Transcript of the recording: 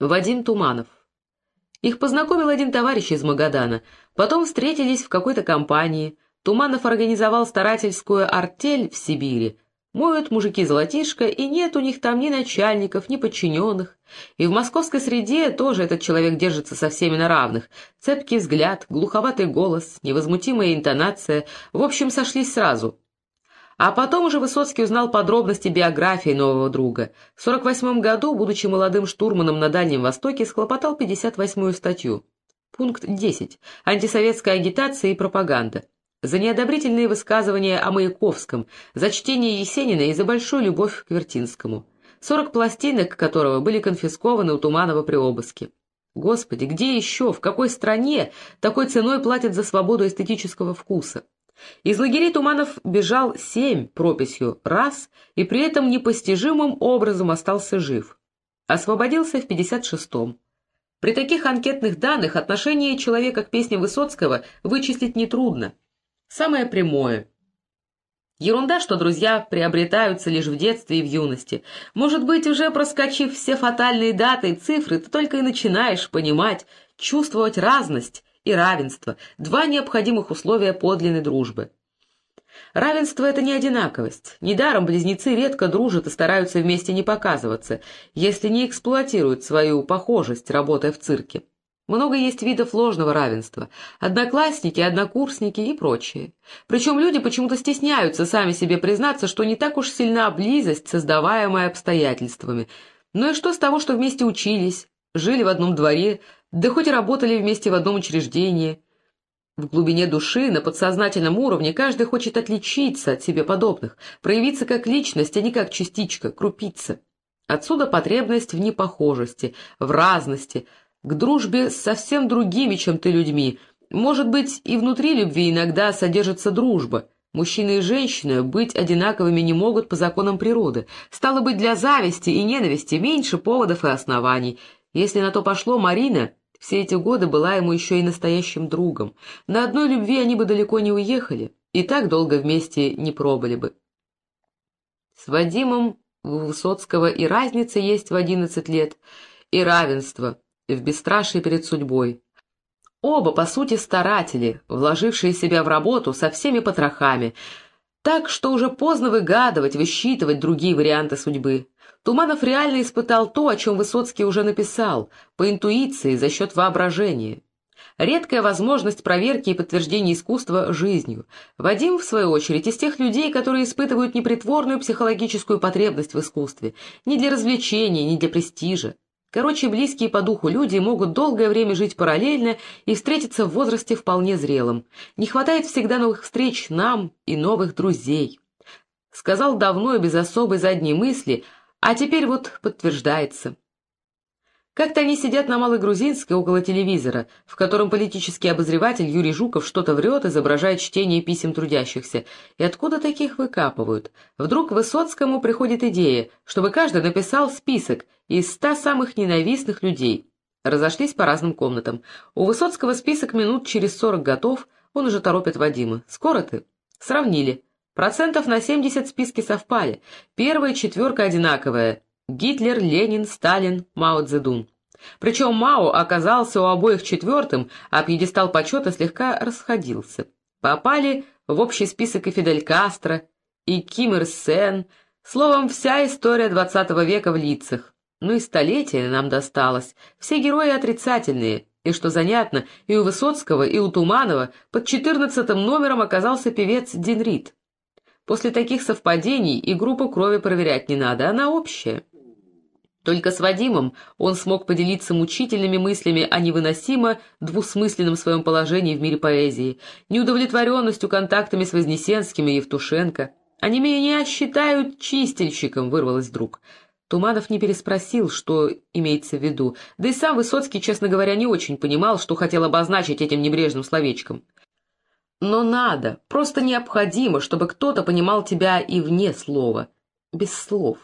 Вадим Туманов. Их познакомил один товарищ из Магадана. Потом встретились в какой-то компании. Туманов организовал старательскую артель в Сибири. Моют мужики золотишко, и нет у них там ни начальников, ни подчиненных. И в московской среде тоже этот человек держится со всеми на равных. Цепкий взгляд, глуховатый голос, невозмутимая интонация. В общем, сошлись сразу. А потом уже Высоцкий узнал подробности биографии нового друга. В 48 году, будучи молодым штурманом на Дальнем Востоке, схлопотал 58-ю статью. Пункт 10. Антисоветская агитация и пропаганда. За неодобрительные высказывания о Маяковском, за чтение Есенина и за большую любовь к Вертинскому. 40 пластинок которого были конфискованы у Туманова при обыске. Господи, где еще, в какой стране такой ценой платят за свободу эстетического вкуса? Из лагерей Туманов бежал семь прописью раз и при этом непостижимым образом остался жив. Освободился в 56-м. При таких анкетных данных отношение человека к песне Высоцкого вычислить нетрудно. Самое прямое. Ерунда, что друзья приобретаются лишь в детстве и в юности. Может быть, уже проскочив все фатальные даты и цифры, ты только и начинаешь понимать, чувствовать разность и равенство — два необходимых условия подлинной дружбы. Равенство — это не одинаковость. Недаром близнецы редко дружат и стараются вместе не показываться, если не эксплуатируют свою похожесть, работая в цирке. Много есть видов ложного равенства. Одноклассники, однокурсники и прочее. Причем люди почему-то стесняются сами себе признаться, что не так уж сильна близость, создаваемая обстоятельствами. Ну и что с того, что вместе учились, жили в одном дворе, да хоть и работали вместе в одном учреждении. В глубине души, на подсознательном уровне, каждый хочет отличиться от себе подобных, проявиться как личность, а не как частичка, крупица. Отсюда потребность в непохожести, в разности, к дружбе с совсем другими, чем ты, людьми. Может быть, и внутри любви иногда содержится дружба. Мужчина и женщина быть одинаковыми не могут по законам природы. Стало быть, для зависти и ненависти меньше поводов и оснований. Если на то пошло, Марина все эти годы была ему еще и настоящим другом. На одной любви они бы далеко не уехали, и так долго вместе не пробыли бы. С Вадимом у Высоцкого и разница есть в одиннадцать лет, и равенство в бесстрашии перед судьбой. Оба, по сути, старатели, вложившие себя в работу со всеми потрохами, так что уже поздно выгадывать, высчитывать другие варианты судьбы. Туманов реально испытал то, о чем Высоцкий уже написал, по интуиции, за счет воображения. Редкая возможность проверки и подтверждения искусства жизнью. Вадим, в свою очередь, из тех людей, которые испытывают непритворную психологическую потребность в искусстве, не для развлечения, не для престижа. Короче, близкие по духу люди могут долгое время жить параллельно и встретиться в возрасте вполне зрелом. Не хватает всегда новых встреч нам и новых друзей. Сказал давно и без особой задней мысли – а теперь вот подтверждается. Как-то они сидят на Малой Грузинской около телевизора, в котором политический обозреватель Юрий Жуков что-то врет, изображая чтение писем трудящихся. И откуда таких выкапывают? Вдруг Высоцкому приходит идея, чтобы каждый написал список из ста самых ненавистных людей. Разошлись по разным комнатам. У Высоцкого список минут через сорок готов, он уже торопит Вадима. «Скоро ты?» Сравнили. Процентов на 70 списки совпали. Первая четверка одинаковая. Гитлер, Ленин, Сталин, Мао Цзэдун. Причем Мао оказался у обоих четвертым, а пьедестал почета слегка расходился. Попали в общий список и Фидель Кастро, и Ким Ир Сен, словом, вся история двадцатого века в лицах. Ну и столетие нам досталось, все герои отрицательные, и, что занятно, и у Высоцкого, и у Туманова под четырнадцатым номером оказался певец Дин Рид. После таких совпадений и группу крови проверять не надо, она общая. Только с Вадимом он смог поделиться мучительными мыслями о невыносимо двусмысленном своем положении в мире поэзии, неудовлетворенностью контактами с Вознесенским и Евтушенко. «Они меня считают чистильщиком», — вырвалось вдруг. Туманов не переспросил, что имеется в виду, да и сам Высоцкий, честно говоря, не очень понимал, что хотел обозначить этим небрежным словечком. Но надо, просто необходимо, чтобы кто-то понимал тебя и вне слова, без слов.